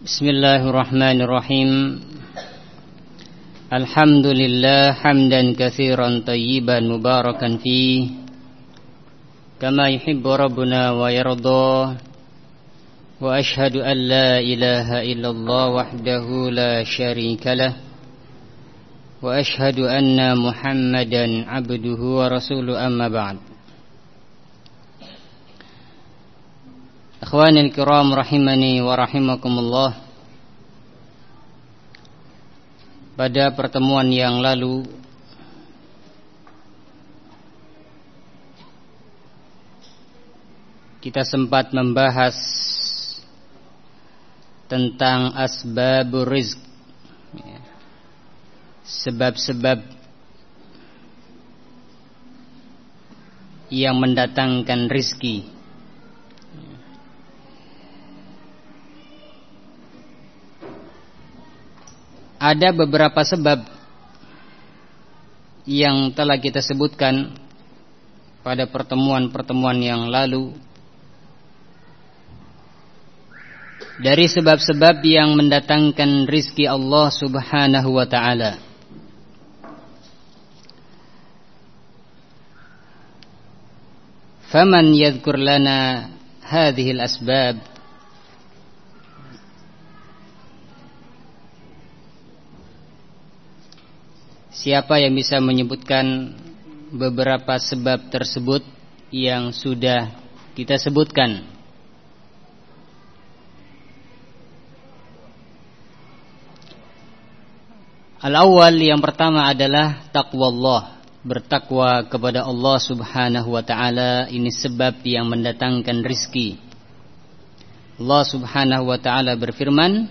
Bismillahirrahmanirrahim. Alhamdulillah hamdan kathiran tayiban, mubarakan fi. Kama yuhibbu rabbuna wa yardha Wa ashhadu an la ilaha illallah wahdahu la syarika lah. Wa ashhadu anna muhammadan abduhu wa rasuluh amma ba'd. Ikhwanil kiram rahimani wa rahimakumullah. Pada pertemuan yang lalu Kita sempat membahas Tentang asbabur rizq. Sebab-sebab Yang mendatangkan rizki ada beberapa sebab yang telah kita sebutkan pada pertemuan-pertemuan yang lalu. Dari sebab-sebab yang mendatangkan rizki Allah subhanahu wa ta'ala. Faman yadhkur lana hadhil asbab Siapa yang bisa menyebutkan beberapa sebab tersebut yang sudah kita sebutkan? Al-awwal yang pertama adalah taqwa Allah, bertakwa kepada Allah Subhanahu wa taala ini sebab yang mendatangkan rizki. Allah Subhanahu wa taala berfirman,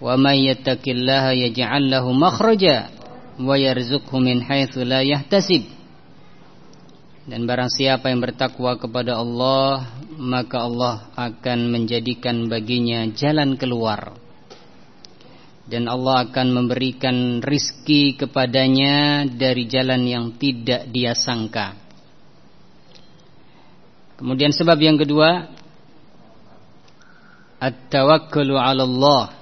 "Wa may yattaqillaha yaj'al lahu makhraja wa yarzuqhu min dan barang siapa yang bertakwa kepada Allah maka Allah akan menjadikan baginya jalan keluar. Dan Allah akan memberikan rizki kepadanya dari jalan yang tidak dia sangka. Kemudian sebab yang kedua at-tawakkulu 'ala Allah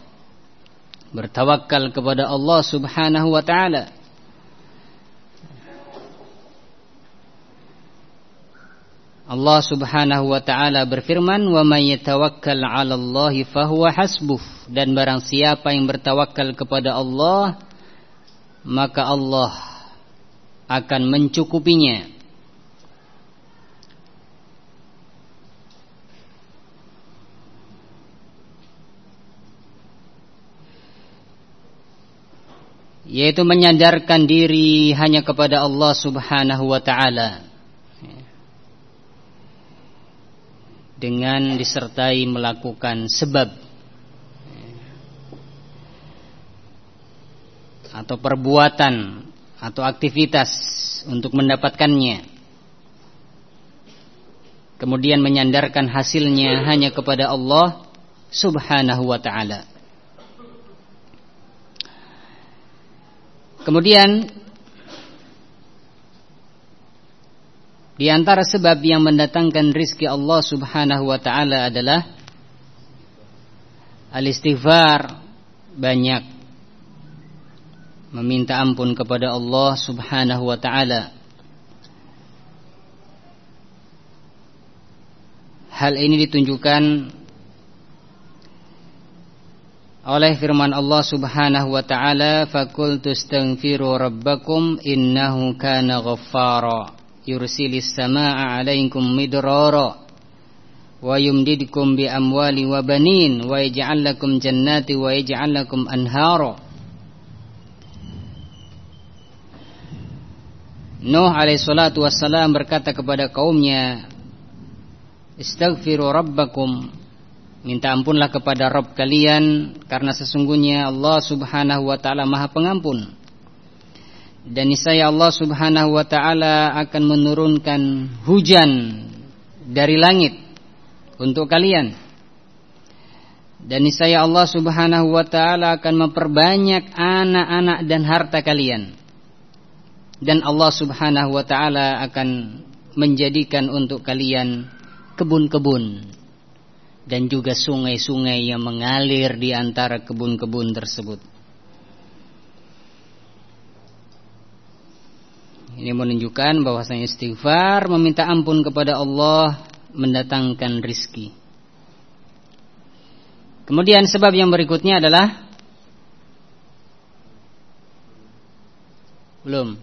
bertawakal kepada Allah Subhanahu wa taala. Allah Subhanahu wa taala berfirman, "Wa may yatawakkal 'ala Allah fahuwa hasbuh." Dan barang siapa yang bertawakal kepada Allah, maka Allah akan mencukupinya. Yaitu menyadarkan diri hanya kepada Allah Subhanahu wa taala. Dengan disertai melakukan sebab. Atau perbuatan atau aktivitas untuk mendapatkannya. Kemudian menyandarkan hasilnya hanya kepada Allah Subhanahu wa taala Kemudian di antara sebab yang mendatangkan rizki Allah Subhanahu wa taala adalah al-istighfar banyak meminta ampun kepada Allah Subhanahu wa taala. Hal ini ditunjukkan oleh firman Allah Subhanahu wa taala faqultu astaghfiru rabbakum innahu kana ghaffara. Yursilis samaa'a 'alaikum midrara wa yumdidkum bi amwali wa banin wa yaj'al lakum jannati wa yaj'al lakum anhara. Nuh alaihi salatu wassalam berkata kepada kaumnya Istaghfiru rabbakum Minta ampunlah kepada Rabb kalian karena sesungguhnya Allah Subhanahu wa taala Maha Pengampun. Dan niscaya Allah Subhanahu wa taala akan menurunkan hujan dari langit untuk kalian. Dan niscaya Allah Subhanahu wa taala akan memperbanyak anak-anak dan harta kalian. Dan Allah Subhanahu wa taala akan menjadikan untuk kalian kebun-kebun dan juga sungai-sungai yang mengalir di antara kebun-kebun tersebut. Ini menunjukkan bahwasanya istighfar meminta ampun kepada Allah mendatangkan rizki. Kemudian sebab yang berikutnya adalah belum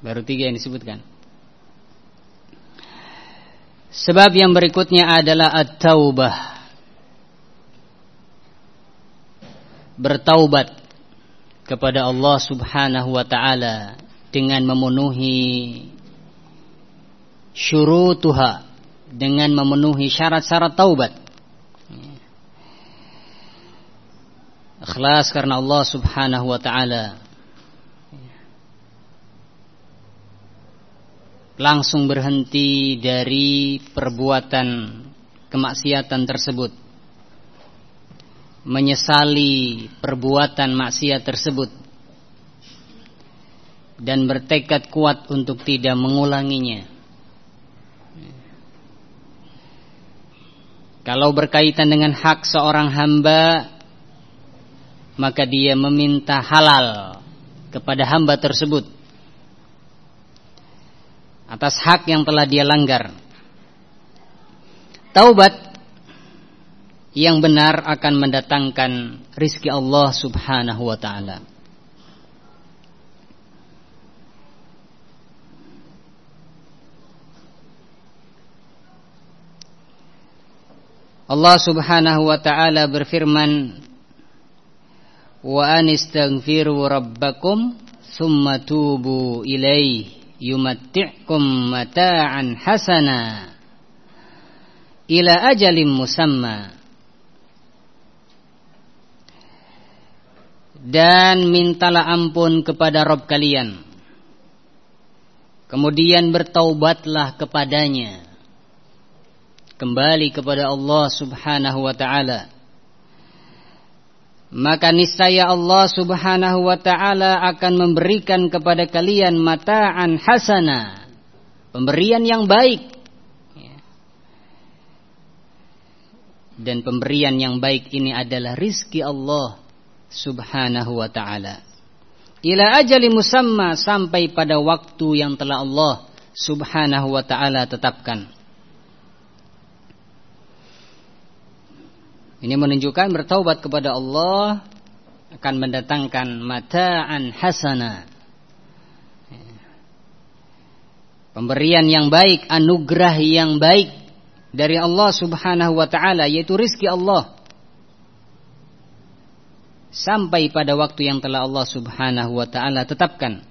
baru tiga yang disebutkan. Sebab yang berikutnya adalah at-taubah. Bertaubat kepada Allah Subhanahu wa taala dengan memenuhi syurutuha dengan memenuhi syarat-syarat taubat. Ikhlas karena Allah Subhanahu wa taala. Langsung berhenti dari perbuatan kemaksiatan tersebut. Menyesali perbuatan maksiat tersebut. Dan bertekad kuat untuk tidak mengulanginya. Kalau berkaitan dengan hak seorang hamba maka dia meminta halal kepada hamba tersebut atas hak yang telah dia langgar. Taubat yang benar akan mendatangkan rizki Allah subhanahu wa ta'ala. Allah subhanahu wa ta'ala berfirman Wa anistaghfiru rabbakum Thumma tubu ilaih yumatti'kum mata'an hasana ila ajalim musamma. Dan mintalah ampun kepada Rob kalian. Kemudian bertaubatlah kepadanya. Kembali kepada Allah subhanahu wa ta'ala maka niscaya Allah Subhanahu wa taala akan memberikan kepada kalian mata'an hasana pemberian yang baik. Dan pemberian yang baik ini adalah rizki Allah Subhanahu wa taala. Ila ajali musamma sampai pada waktu yang telah Allah Subhanahu wa taala tetapkan Ini menunjukkan bertaubat kepada Allah akan mendatangkan mata'an hasana. Pemberian yang baik, anugerah yang baik dari Allah Subhanahu wa taala yaitu rizki Allah. Sampai pada waktu yang telah Allah Subhanahu wa taala tetapkan.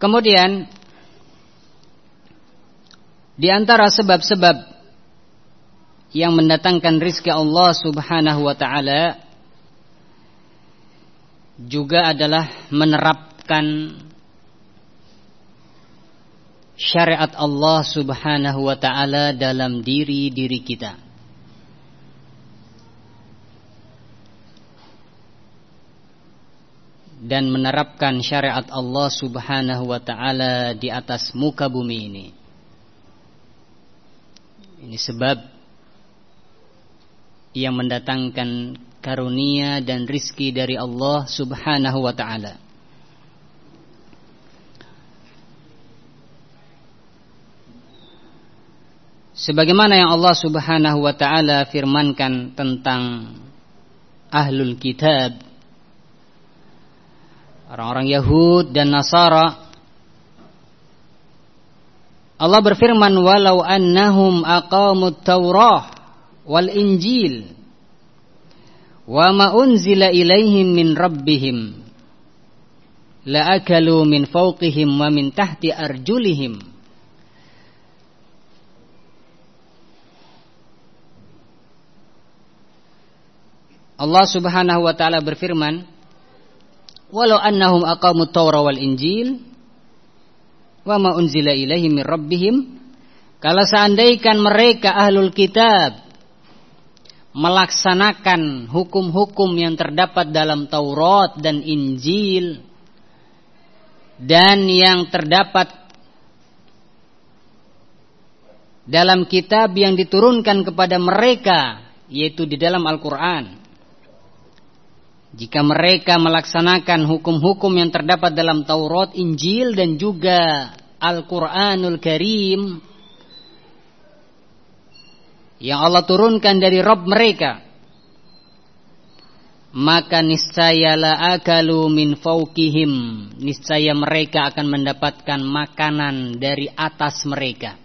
Kemudian di antara sebab-sebab yang mendatangkan rizki Allah Subhanahu wa taala juga adalah menerapkan syariat Allah Subhanahu wa taala dalam diri-diri kita. Dan menerapkan syariat Allah Subhanahu wa taala di atas muka bumi ini. Ini sebab yang mendatangkan karunia dan rizki dari Allah Subhanahu wa taala. Sebagaimana yang Allah Subhanahu wa taala firmankan tentang ahlul kitab orang-orang Yahud dan Nasara. Allah berfirman walau annahum aqamut Taurah wal Injil wa ma unzila ilaihim min rabbihim la akalu min fawqihim wa min tahti arjulihim. Allah Subhanahu wa taala berfirman walau annahum aqamut Taurat wal Injil wa ma unzila ilaihi min rabbihim kalau seandainya mereka ahlul kitab melaksanakan hukum-hukum yang terdapat dalam Taurat dan Injil dan yang terdapat dalam kitab yang diturunkan kepada mereka yaitu di dalam Al-Qur'an jika mereka melaksanakan hukum-hukum yang terdapat dalam Taurat, Injil dan juga Al-Qur'anul Karim yang Allah turunkan dari Rob mereka maka niscaya la akalu min fawqihim. Niscaya mereka akan mendapatkan makanan dari atas mereka.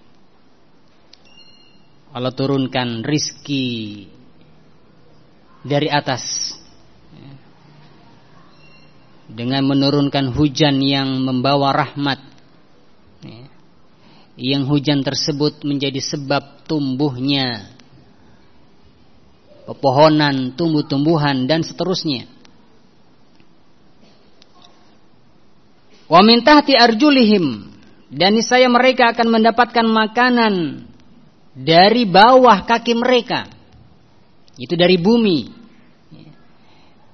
Allah turunkan rizki dari atas dengan menurunkan hujan yang membawa rahmat yang hujan tersebut menjadi sebab tumbuhnya pepohonan, tumbuh-tumbuhan dan seterusnya. Wa min tahti arjulihim dan niscaya mereka akan mendapatkan makanan dari bawah kaki mereka. Itu dari bumi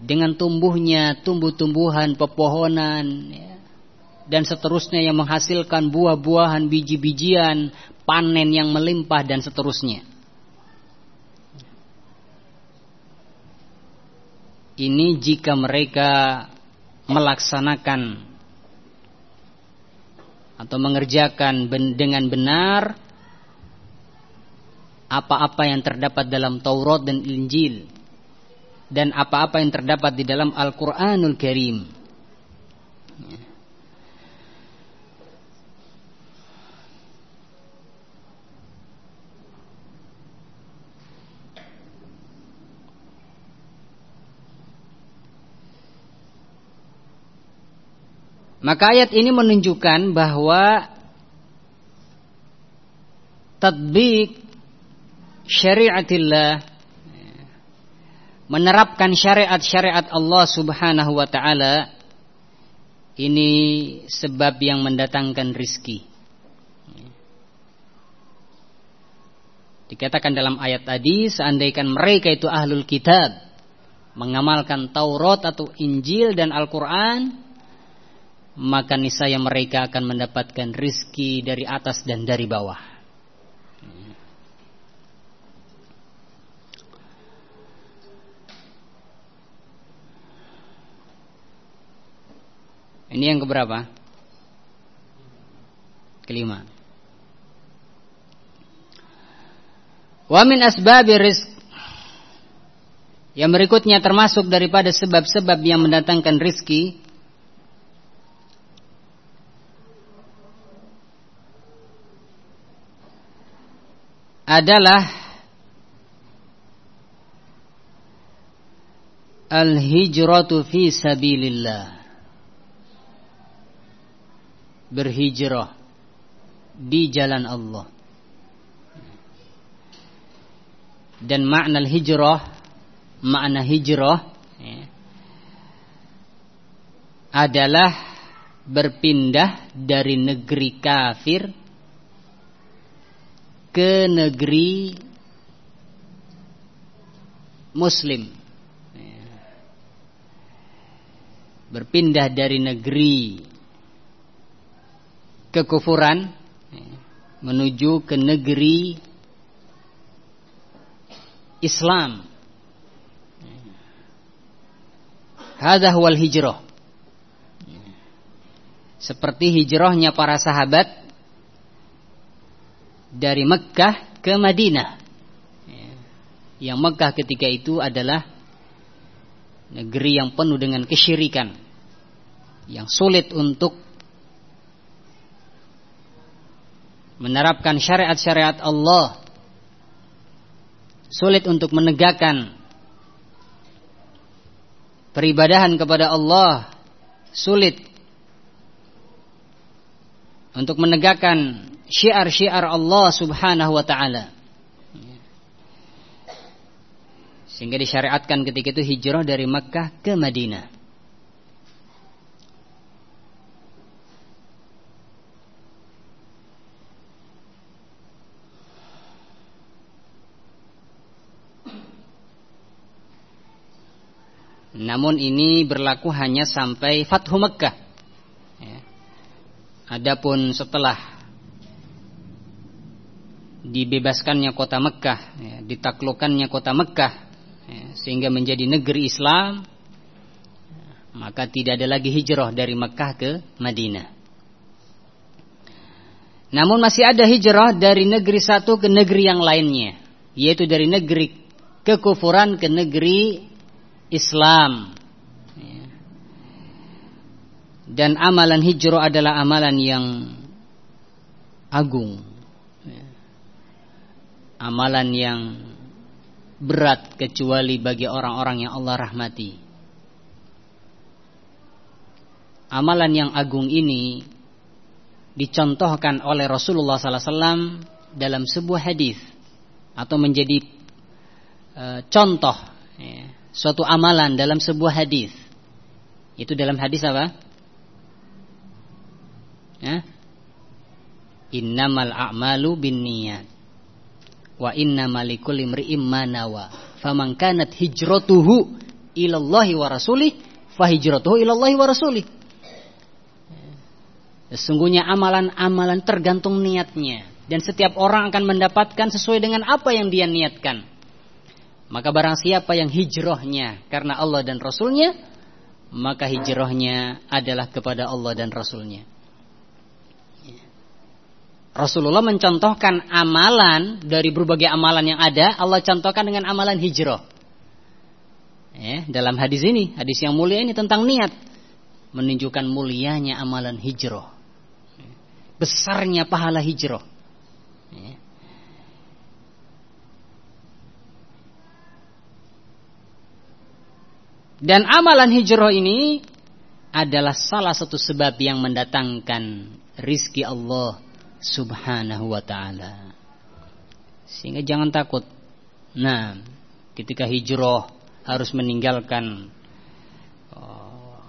dengan tumbuhnya tumbuh-tumbuhan, pepohonan ya, dan seterusnya yang menghasilkan buah-buahan, biji-bijian, panen yang melimpah dan seterusnya. Ini jika mereka melaksanakan atau mengerjakan dengan benar apa-apa yang terdapat dalam Taurat dan Injil dan apa-apa yang terdapat di dalam Al-Quranul Karim. Maka ayat ini menunjukkan bahwa tadbik syariatillah menerapkan syariat-syariat Allah Subhanahu wa taala ini sebab yang mendatangkan rizki. Dikatakan dalam ayat tadi, seandainya mereka itu ahlul kitab, mengamalkan Taurat atau Injil dan Al-Quran, maka niscaya mereka akan mendapatkan rizki dari atas dan dari bawah. Ini yang keberapa? Kelima. Wa min asbabi rizq yang berikutnya termasuk daripada sebab-sebab yang mendatangkan rizki adalah al-hijratu fi sabilillah berhijrah di jalan Allah. Dan makna hijrah, makna hijrah ya, adalah berpindah dari negeri kafir ke negeri muslim. Ya. Berpindah dari negeri kekufuran menuju ke negeri Islam. Hada huwal hijrah. Seperti hijrahnya para sahabat dari Mekkah ke Madinah. Yang Mekkah ketika itu adalah negeri yang penuh dengan kesyirikan. Yang sulit untuk menerapkan syariat-syariat Allah. Sulit untuk menegakkan peribadahan kepada Allah. Sulit untuk menegakkan syiar-syiar Allah Subhanahu wa taala. Sehingga disyariatkan ketika itu hijrah dari Makkah ke Madinah Namun ini berlaku hanya sampai Fathu Mekah. Ya. Adapun setelah dibebaskannya kota Mekah, ya, ditaklukkannya kota Mekah, ya, sehingga menjadi negeri Islam, maka tidak ada lagi hijrah dari Mekah ke Madinah. Namun masih ada hijrah dari negeri satu ke negeri yang lainnya, yaitu dari negeri kekufuran ke negeri Islam. Dan amalan hijrah adalah amalan yang agung. Amalan yang berat kecuali bagi orang-orang yang Allah rahmati. Amalan yang agung ini dicontohkan oleh Rasulullah SAW dalam sebuah hadis atau menjadi e, contoh ya, suatu amalan dalam sebuah hadis. Itu dalam hadis apa? Ya? Innamal a'malu binniyat wa innamal likulli imri'in ma nawa. Faman kanat hijratuhu ila Allah wa rasulih ila Allah wa rasulih. Sesungguhnya amalan-amalan tergantung niatnya dan setiap orang akan mendapatkan sesuai dengan apa yang dia niatkan. Maka barang siapa yang hijrahnya karena Allah dan Rasulnya, maka hijrahnya adalah kepada Allah dan Rasulnya. Rasulullah mencontohkan amalan dari berbagai amalan yang ada, Allah contohkan dengan amalan hijrah. Ya, dalam hadis ini, hadis yang mulia ini tentang niat, menunjukkan mulianya amalan hijrah besarnya pahala hijrah. Ya. Dan amalan hijrah ini adalah salah satu sebab yang mendatangkan rizki Allah subhanahu wa ta'ala. Sehingga jangan takut. Nah, ketika hijrah harus meninggalkan oh,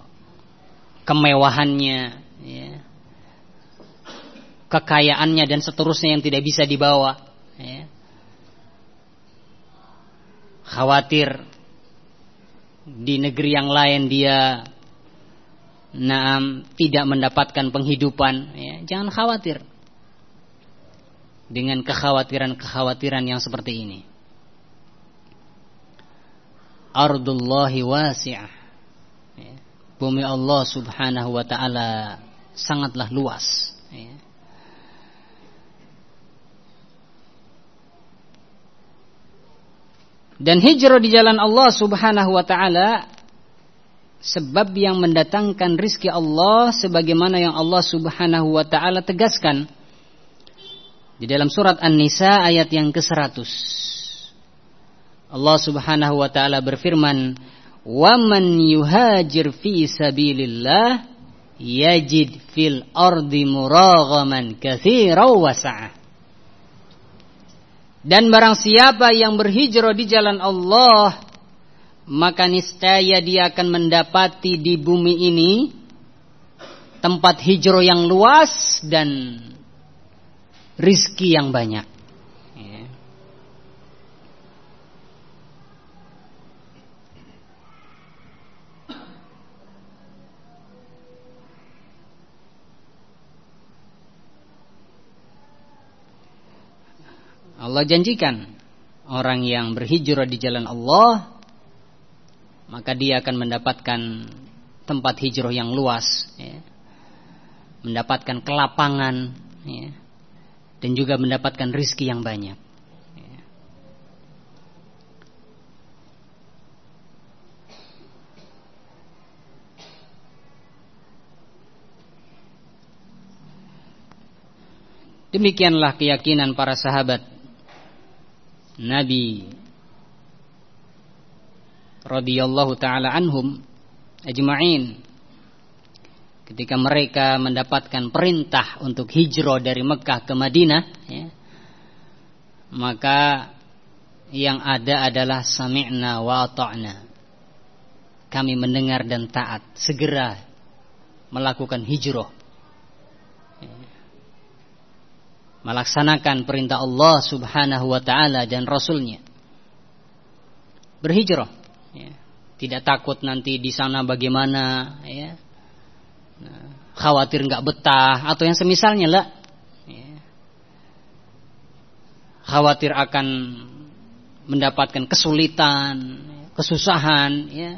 kemewahannya, ya, kekayaannya dan seterusnya yang tidak bisa dibawa. Ya. Khawatir di negeri yang lain dia naam tidak mendapatkan penghidupan. Ya. Jangan khawatir dengan kekhawatiran-kekhawatiran yang seperti ini. Ardullahi wasi'ah. Ya. Bumi Allah subhanahu wa ta'ala sangatlah luas. Ya. Dan hijrah di jalan Allah subhanahu wa ta'ala sebab yang mendatangkan rizki Allah sebagaimana yang Allah subhanahu wa ta'ala tegaskan di dalam surat An-Nisa ayat yang ke-100 Allah subhanahu wa ta'ala berfirman وَمَنْ يُهَاجِرْ فِي سَبِيلِ اللَّهِ يَجِدْ فِي الْأَرْضِ مُرَاغَمًا كَثِيرًا وَسَعَةً dan barang siapa yang berhijrah di jalan Allah, maka niscaya dia akan mendapati di bumi ini tempat hijrah yang luas dan rizki yang banyak. Allah janjikan orang yang berhijrah di jalan Allah maka dia akan mendapatkan tempat hijrah yang luas ya. mendapatkan kelapangan ya. dan juga mendapatkan rizki yang banyak ya. Demikianlah keyakinan para sahabat Nabi radhiyallahu taala anhum ajma'in. Ketika mereka mendapatkan perintah untuk hijrah dari Mekah ke Madinah ya, maka yang ada adalah sami'na wa ata'na. Kami mendengar dan taat segera melakukan hijrah melaksanakan perintah Allah Subhanahu wa taala dan rasulnya. Berhijrah ya. tidak takut nanti di sana bagaimana ya nah, khawatir nggak betah atau yang semisalnya lah ya. khawatir akan mendapatkan kesulitan kesusahan ya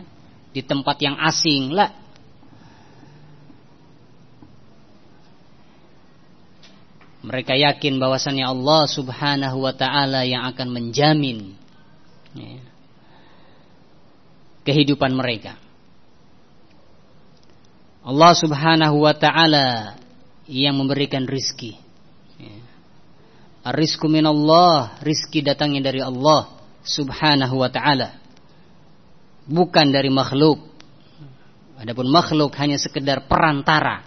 di tempat yang asing lah mereka yakin bahwasannya Allah Subhanahu wa taala yang akan menjamin ya, kehidupan mereka. Allah subhanahu wa ta'ala yang memberikan rizki. Rizku min Allah, rizki datangnya dari Allah subhanahu wa ta'ala. Bukan dari makhluk. Adapun makhluk hanya sekedar perantara.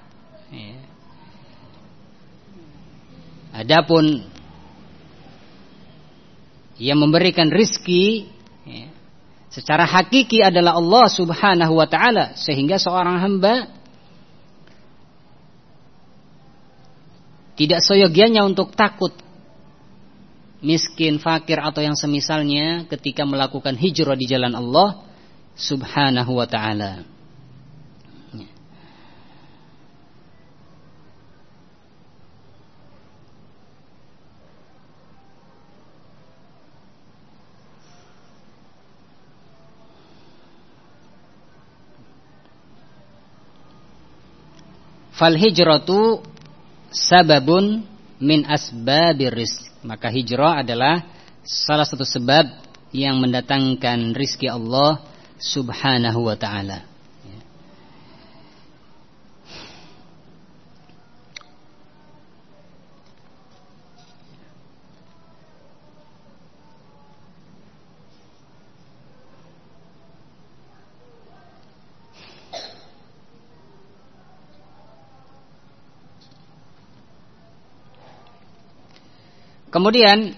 Adapun yang memberikan rizki secara hakiki adalah Allah Subhanahu wa taala sehingga seorang hamba tidak seyogianya untuk takut miskin, fakir atau yang semisalnya ketika melakukan hijrah di jalan Allah Subhanahu wa taala. Fal hijratu sababun min asbabir rizq. Maka hijrah adalah salah satu sebab yang mendatangkan rizki Allah subhanahu wa ta'ala. Kemudian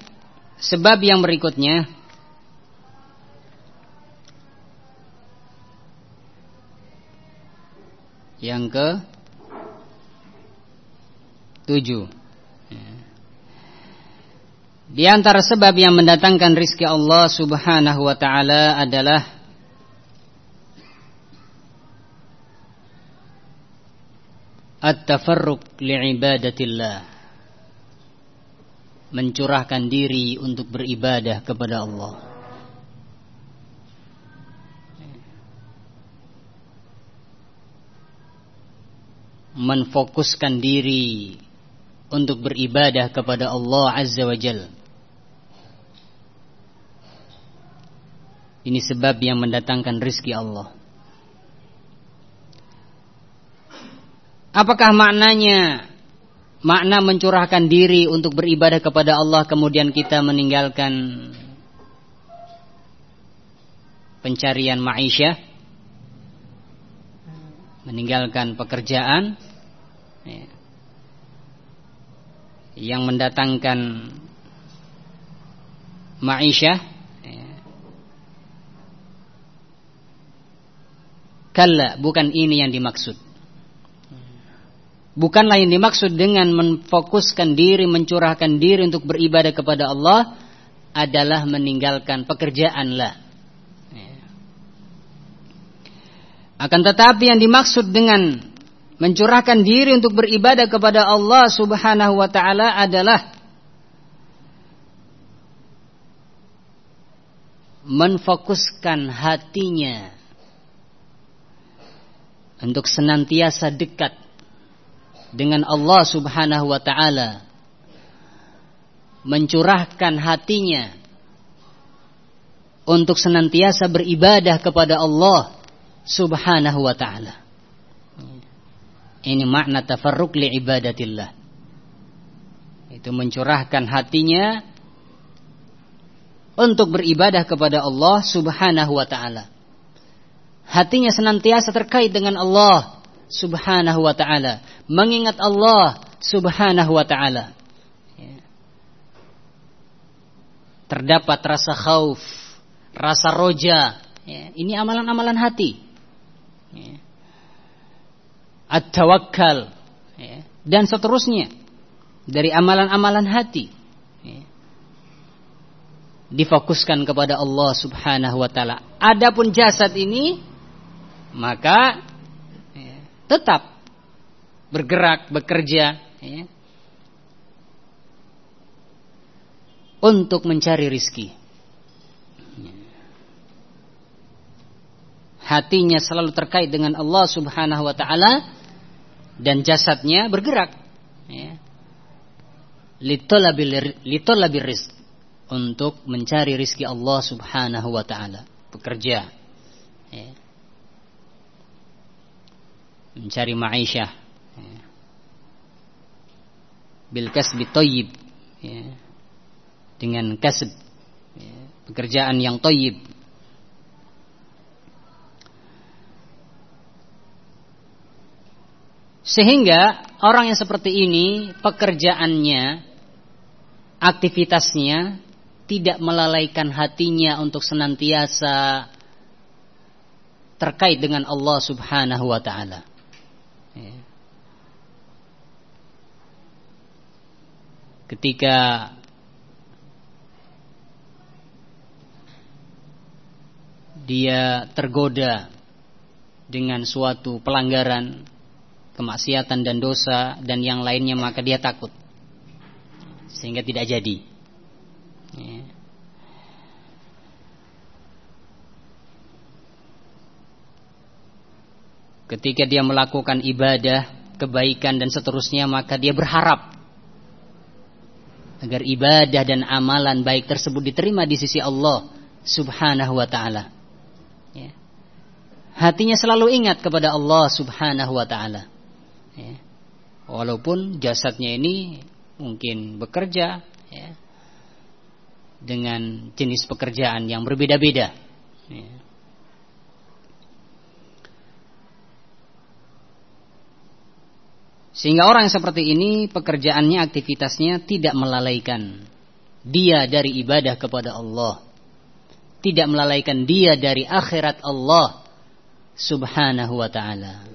sebab yang berikutnya yang ke tujuh. Di antara sebab yang mendatangkan rizki Allah subhanahu wa ta'ala adalah At-tafarruq li'ibadatillah mencurahkan diri untuk beribadah kepada Allah. Menfokuskan diri untuk beribadah kepada Allah Azza wa Jal. Ini sebab yang mendatangkan rizki Allah. Apakah maknanya makna mencurahkan diri untuk beribadah kepada Allah kemudian kita meninggalkan pencarian maisha meninggalkan pekerjaan ya, yang mendatangkan maisha ya. kalla bukan ini yang dimaksud Bukanlah yang dimaksud dengan memfokuskan diri, mencurahkan diri untuk beribadah kepada Allah adalah meninggalkan pekerjaan lah. Ya. Akan tetapi yang dimaksud dengan mencurahkan diri untuk beribadah kepada Allah Subhanahu wa taala adalah menfokuskan hatinya untuk senantiasa dekat dengan Allah Subhanahu wa taala mencurahkan hatinya untuk senantiasa beribadah kepada Allah Subhanahu wa taala. Ini makna tafarruq li ibadatillah. Itu mencurahkan hatinya untuk beribadah kepada Allah Subhanahu wa taala. Hatinya senantiasa terkait dengan Allah subhanahu wa ta'ala. Mengingat Allah subhanahu wa ta'ala. Ya. Terdapat rasa khauf, rasa roja. Ya. Ini amalan-amalan hati. Ya. At-tawakkal. Dan seterusnya. Dari amalan-amalan hati. Difokuskan kepada Allah Subhanahu wa taala. Adapun jasad ini maka tetap bergerak, bekerja ya, untuk mencari rizki. Hatinya selalu terkait dengan Allah Subhanahu wa taala dan jasadnya bergerak. Ya. Litolabil rizq untuk mencari rizki Allah Subhanahu wa taala, bekerja. Ya. Mencari ma'isyah. Bil kasbi thayyib. Ya. Dengan kasb ya. pekerjaan yang thayyib. Sehingga orang yang seperti ini pekerjaannya, aktivitasnya tidak melalaikan hatinya untuk senantiasa terkait dengan Allah Subhanahu wa taala. Ya. Ketika dia tergoda dengan suatu pelanggaran kemaksiatan dan dosa dan yang lainnya maka dia takut sehingga tidak jadi. Ya. Ketika dia melakukan ibadah, kebaikan dan seterusnya maka dia berharap agar ibadah dan amalan baik tersebut diterima di sisi Allah Subhanahu wa taala. Ya. Hatinya selalu ingat kepada Allah Subhanahu wa taala. Ya. Walaupun jasadnya ini mungkin bekerja ya, dengan jenis pekerjaan yang berbeda-beda. Ya. Sehingga orang yang seperti ini pekerjaannya, aktivitasnya tidak melalaikan dia dari ibadah kepada Allah. Tidak melalaikan dia dari akhirat Allah subhanahu wa ta'ala.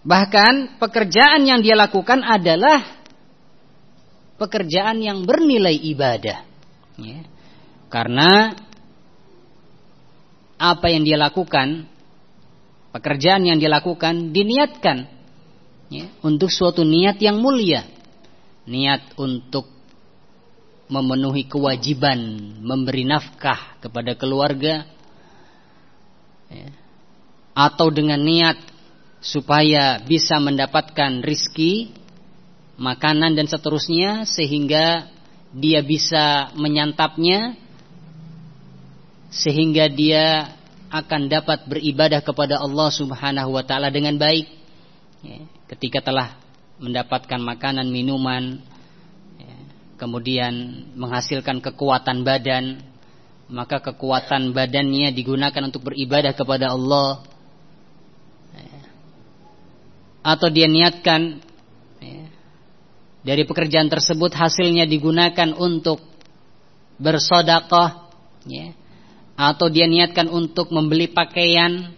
Bahkan pekerjaan yang dia lakukan adalah pekerjaan yang bernilai ibadah. Ya. Karena apa yang dia lakukan, pekerjaan yang dia lakukan diniatkan ya, untuk suatu niat yang mulia. Niat untuk memenuhi kewajiban memberi nafkah kepada keluarga. Ya. Atau dengan niat supaya bisa mendapatkan rizki, makanan dan seterusnya sehingga dia bisa menyantapnya sehingga dia akan dapat beribadah kepada Allah Subhanahu wa taala dengan baik. Ya, ketika telah mendapatkan makanan, minuman, ya, kemudian menghasilkan kekuatan badan, maka kekuatan badannya digunakan untuk beribadah kepada Allah atau dia niatkan ya, dari pekerjaan tersebut hasilnya digunakan untuk bersodakoh ya, atau dia niatkan untuk membeli pakaian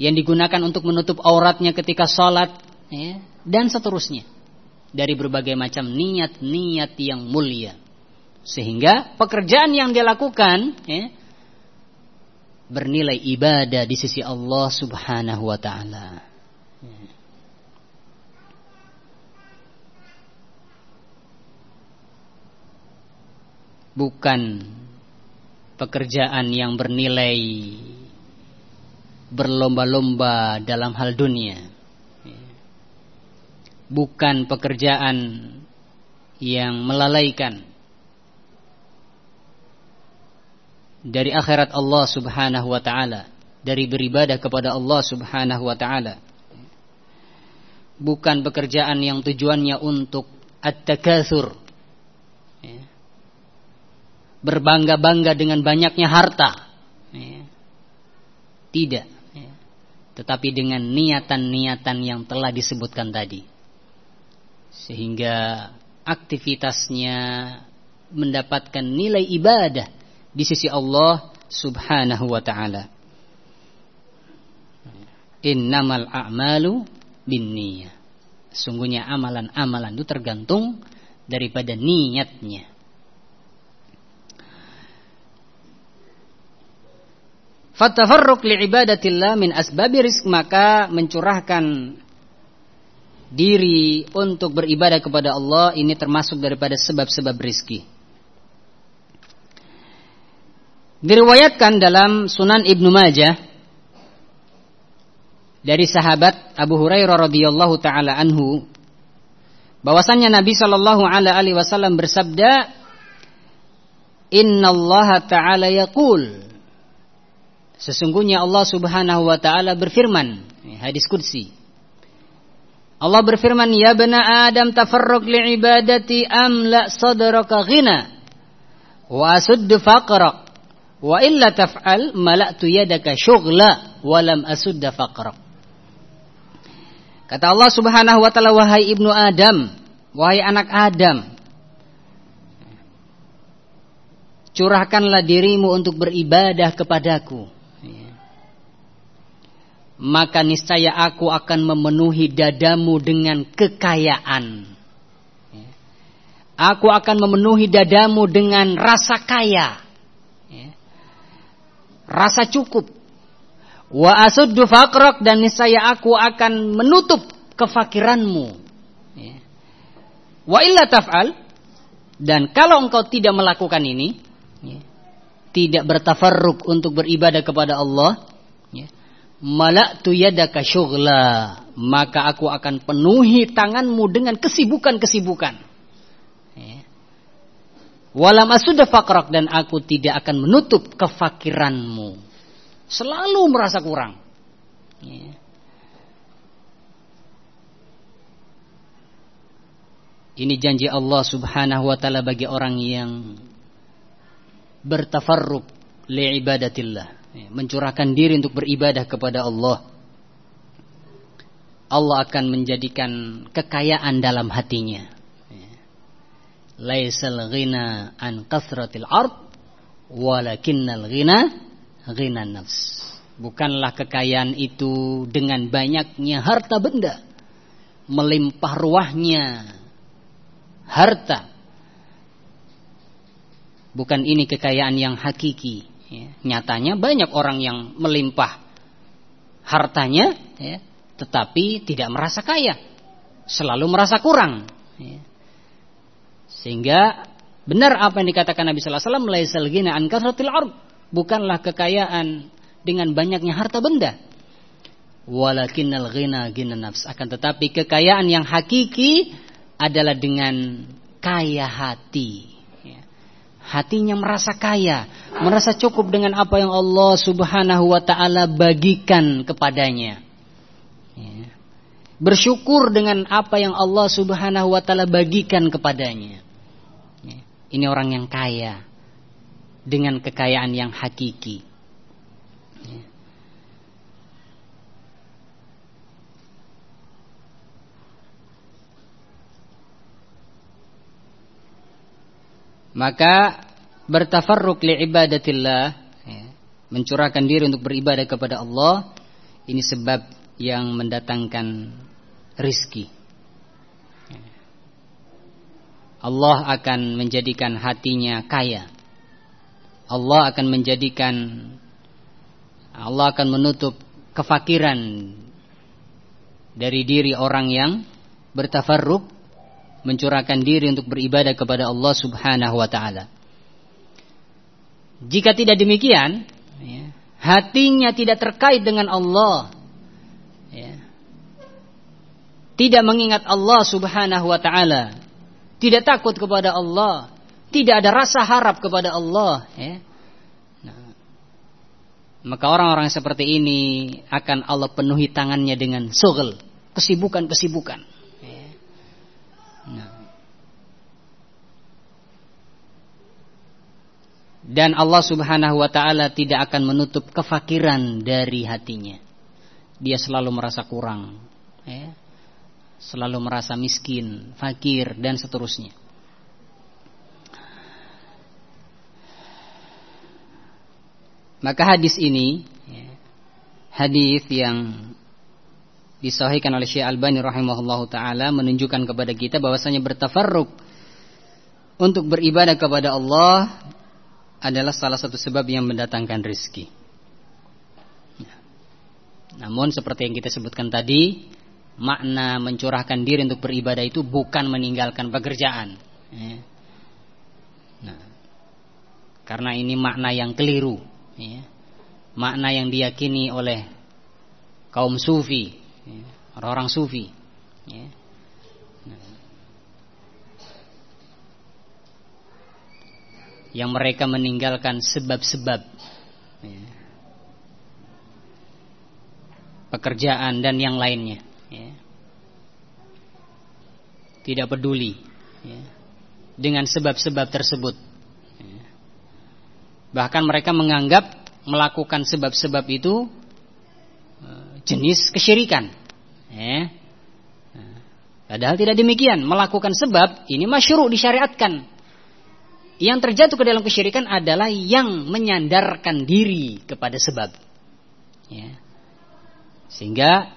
yang digunakan untuk menutup auratnya ketika sholat ya, dan seterusnya dari berbagai macam niat-niat yang mulia sehingga pekerjaan yang dia lakukan ya, bernilai ibadah di sisi Allah Subhanahu wa taala. bukan pekerjaan yang bernilai berlomba-lomba dalam hal dunia. Bukan pekerjaan yang melalaikan dari akhirat Allah Subhanahu wa taala, dari beribadah kepada Allah Subhanahu wa taala. Bukan pekerjaan yang tujuannya untuk at-takatsur berbangga-bangga dengan banyaknya harta. Ya. Tidak. Ya. Tetapi dengan niatan-niatan yang telah disebutkan tadi. Sehingga aktivitasnya mendapatkan nilai ibadah di sisi Allah subhanahu wa ta'ala. Innamal a'malu bin niyah. Sungguhnya amalan-amalan itu tergantung daripada niatnya. Fatafarruq li'ibadatillah min asbabi rizq maka mencurahkan diri untuk beribadah kepada Allah ini termasuk daripada sebab-sebab rizki. Diriwayatkan dalam Sunan Ibnu Majah dari sahabat Abu Hurairah radhiyallahu taala anhu bahwasannya Nabi Shallallahu alaihi wasallam bersabda Inna Allah taala yaqul Sesungguhnya Allah Subhanahu wa taala berfirman hadis qudsi Allah berfirman, "Ya bani Adam tafarruq li ibadati am la sadraka ghina wa asud faqrak wa illa taf'al mala'tu yadaka syughla wa lam asud faqrak." Kata Allah Subhanahu wa taala, "Wahai ibnu Adam, wahai anak Adam, curahkanlah dirimu untuk beribadah kepadaku." Maka niscaya aku akan memenuhi dadamu dengan kekayaan. Aku akan memenuhi dadamu dengan rasa kaya. Rasa cukup. Wa asuddu faqrak dan niscaya aku akan menutup kefakiranmu. Wa illa taf'al dan kalau engkau tidak melakukan ini, tidak bertafarruk untuk beribadah kepada Allah, malaktu yadaka syughla. Maka aku akan penuhi tanganmu dengan kesibukan-kesibukan. Ya. walam asudah fakrak dan aku tidak akan menutup kefakiranmu. Selalu merasa kurang. Ya. ini janji Allah subhanahu wa ta'ala bagi orang yang bertafarruk li ibadatillah. Ya, mencurahkan diri untuk beribadah kepada Allah. Allah akan menjadikan kekayaan dalam hatinya. Ya. laisal ghina an kasratil ard walakinnal ghina ghina nafs. Bukanlah kekayaan itu dengan banyaknya harta benda. Melimpah ruahnya harta. Bukan ini kekayaan yang hakiki Ya, nyatanya banyak orang yang melimpah hartanya, ya, tetapi tidak merasa kaya, selalu merasa kurang. Ya. Sehingga benar apa yang dikatakan Nabi Sallallahu Alaihi Wasallam, "Laisal ghina an ard." Bukanlah kekayaan dengan banyaknya harta benda. Walakinnal ghina ghina nafs. Akan tetapi kekayaan yang hakiki adalah dengan kaya hati hatinya merasa kaya, merasa cukup dengan apa yang Allah Subhanahu wa taala bagikan kepadanya. Ya. Bersyukur dengan apa yang Allah Subhanahu wa taala bagikan kepadanya. Ya. Ini orang yang kaya dengan kekayaan yang hakiki. Maka bertafarruk li ibadatillah ya, mencurahkan diri untuk beribadah kepada Allah ini sebab yang mendatangkan rizki ya. Allah akan menjadikan hatinya kaya Allah akan menjadikan Allah akan menutup kefakiran dari diri orang yang bertafarruk mencurahkan diri untuk beribadah kepada Allah Subhanahu wa taala. Jika tidak demikian, ya, hatinya tidak terkait dengan Allah. Ya, tidak mengingat Allah Subhanahu wa taala, tidak takut kepada Allah, tidak ada rasa harap kepada Allah, ya. Nah, maka orang-orang seperti ini akan Allah penuhi tangannya dengan sugel, kesibukan-kesibukan. Dan Allah subhanahu wa ta'ala tidak akan menutup kefakiran dari hatinya. Dia selalu merasa kurang. Ya. Selalu merasa miskin, fakir, dan seterusnya. Maka hadis ini, ya, hadis yang disahihkan oleh Syekh Albani rahimahullahu taala menunjukkan kepada kita bahwasanya bertafarruk untuk beribadah kepada Allah adalah salah satu sebab yang mendatangkan rizki. Namun seperti yang kita sebutkan tadi, makna mencurahkan diri untuk beribadah itu bukan meninggalkan pekerjaan. Ya. Nah, karena ini makna yang keliru, ya. makna yang diyakini oleh kaum sufi, ya. orang-orang sufi. Ya. Nah. Yang mereka meninggalkan sebab-sebab ya. pekerjaan dan yang lainnya ya. tidak peduli ya, dengan sebab-sebab tersebut. Ya. Bahkan mereka menganggap melakukan sebab-sebab itu uh, jenis kesyirikan. Ya. Padahal tidak demikian. Melakukan sebab ini masyru' disyariatkan. Yang terjatuh ke dalam kesyirikan adalah yang menyandarkan diri kepada sebab. Ya. Sehingga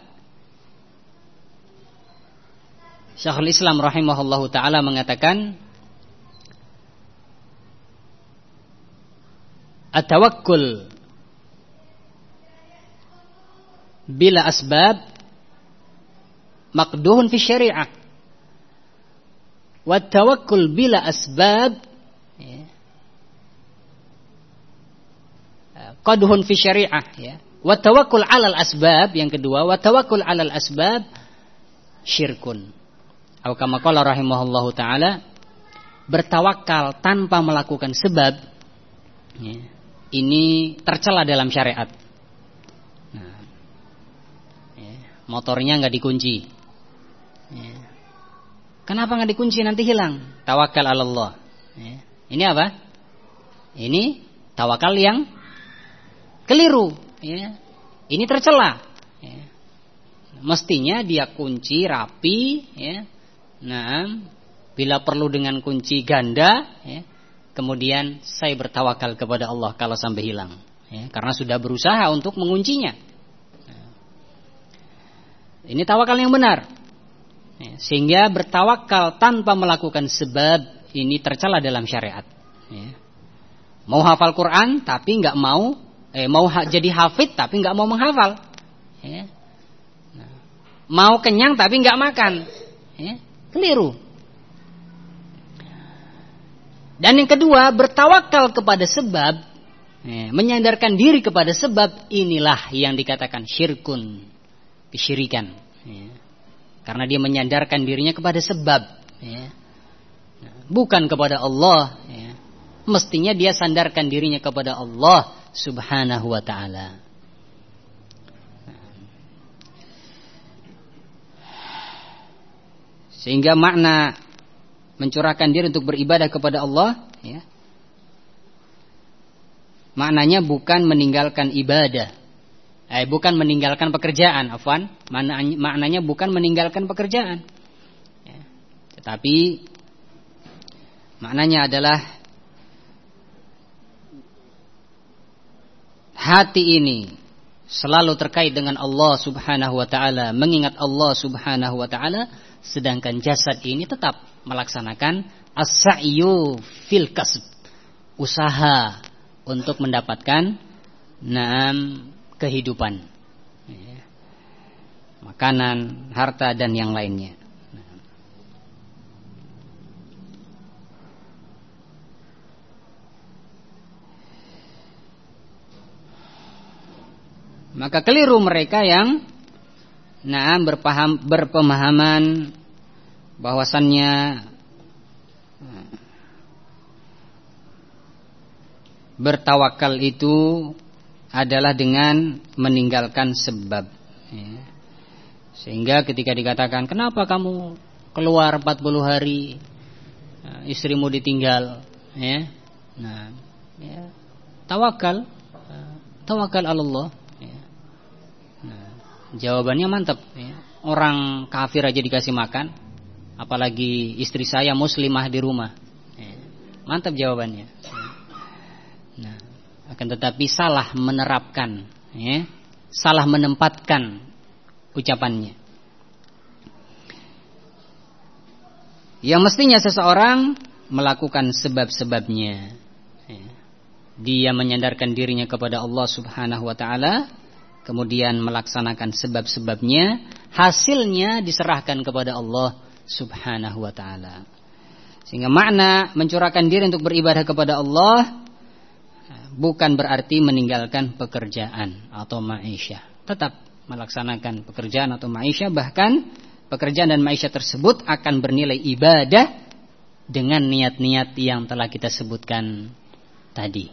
Syekhul Islam rahimahullahu taala mengatakan At-tawakkul bila asbab makduhun fi syariah. Wa tawakkul bila asbab ya, qadhun fi syariah ya. Wa tawakkul 'alal asbab yang kedua wa tawakkul 'alal asbab syirkun. Atau kama qala rahimahullahu taala bertawakal tanpa melakukan sebab ya, ini tercela dalam syariat. Nah, ya, motornya nggak dikunci. Ya. Kenapa nggak dikunci nanti hilang? Tawakal Allah. Ya. Ini apa? Ini tawakal yang keliru. Ya. Ini tercela. Ya. Mestinya dia kunci rapi, ya, Nah, bila perlu dengan kunci ganda, ya, kemudian saya bertawakal kepada Allah kalau sampai hilang, ya, karena sudah berusaha untuk menguncinya. Nah, ini tawakal yang benar, ya, sehingga bertawakal tanpa melakukan sebab ini tercela dalam syariat. Ya. Mau hafal Quran tapi nggak mau, eh, mau ha jadi hafid tapi nggak mau menghafal. Ya. Nah, mau kenyang tapi nggak makan. Ya. Keliru. Dan yang kedua, bertawakal kepada sebab, ya, menyandarkan diri kepada sebab inilah yang dikatakan syirkun, kesyirikan. Ya. Karena dia menyandarkan dirinya kepada sebab, ya. bukan kepada Allah. Ya. Mestinya dia sandarkan dirinya kepada Allah Subhanahu wa Ta'ala. Sehingga makna mencurahkan diri untuk beribadah kepada Allah ya, maknanya bukan meninggalkan ibadah. Eh, bukan meninggalkan pekerjaan afwan. Maknanya, bukan meninggalkan pekerjaan. Ya, tetapi maknanya adalah hati ini selalu terkait dengan Allah Subhanahu wa taala mengingat Allah Subhanahu wa taala sedangkan jasad ini tetap melaksanakan as-sa'yu fil kasb. Usaha untuk mendapatkan naam kehidupan. Ya. Makanan, harta dan yang lainnya. Maka keliru mereka yang nah berpaham berpemahaman bahwasannya bertawakal itu adalah dengan meninggalkan sebab. Ya. sehingga ketika dikatakan kenapa kamu keluar 40 hari eh, istrimu ditinggal? Ya. Nah ya, tawakal eh, tawakal Allah Jawabannya mantap. Ya. Orang kafir aja dikasih makan, apalagi istri saya muslimah di rumah. Ya. Mantap jawabannya. Nah, akan tetapi salah menerapkan, ya. salah menempatkan ucapannya. Yang mestinya seseorang melakukan sebab-sebabnya. Ya. Dia menyandarkan dirinya kepada Allah Subhanahu wa taala kemudian melaksanakan sebab-sebabnya, hasilnya diserahkan kepada Allah Subhanahu wa taala. Sehingga makna mencurahkan diri untuk beribadah kepada Allah bukan berarti meninggalkan pekerjaan atau maisha. Tetap melaksanakan pekerjaan atau maisha bahkan pekerjaan dan maisha tersebut akan bernilai ibadah dengan niat-niat yang telah kita sebutkan tadi.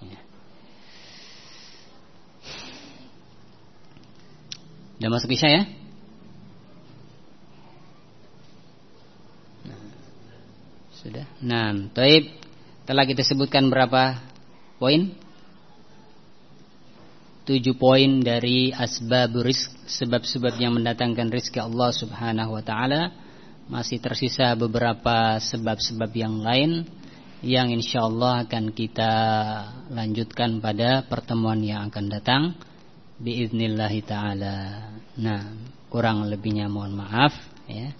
Ya. Sudah masuk isya ya? Sudah. Nah, taib telah kita sebutkan berapa poin? Tujuh poin dari asbab rizq, sebab-sebab yang mendatangkan rizki Allah Subhanahu wa taala. Masih tersisa beberapa sebab-sebab yang lain yang insya Allah akan kita lanjutkan pada pertemuan yang akan datang biiznillahi taala. Nah, kurang lebihnya mohon maaf ya.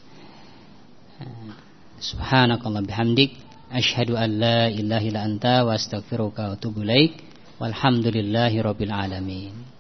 Subhanakallah bihamdik Ashhadu an la ilaha illa anta wa astaghfiruka wa atubu Walhamdulillahi rabbil alamin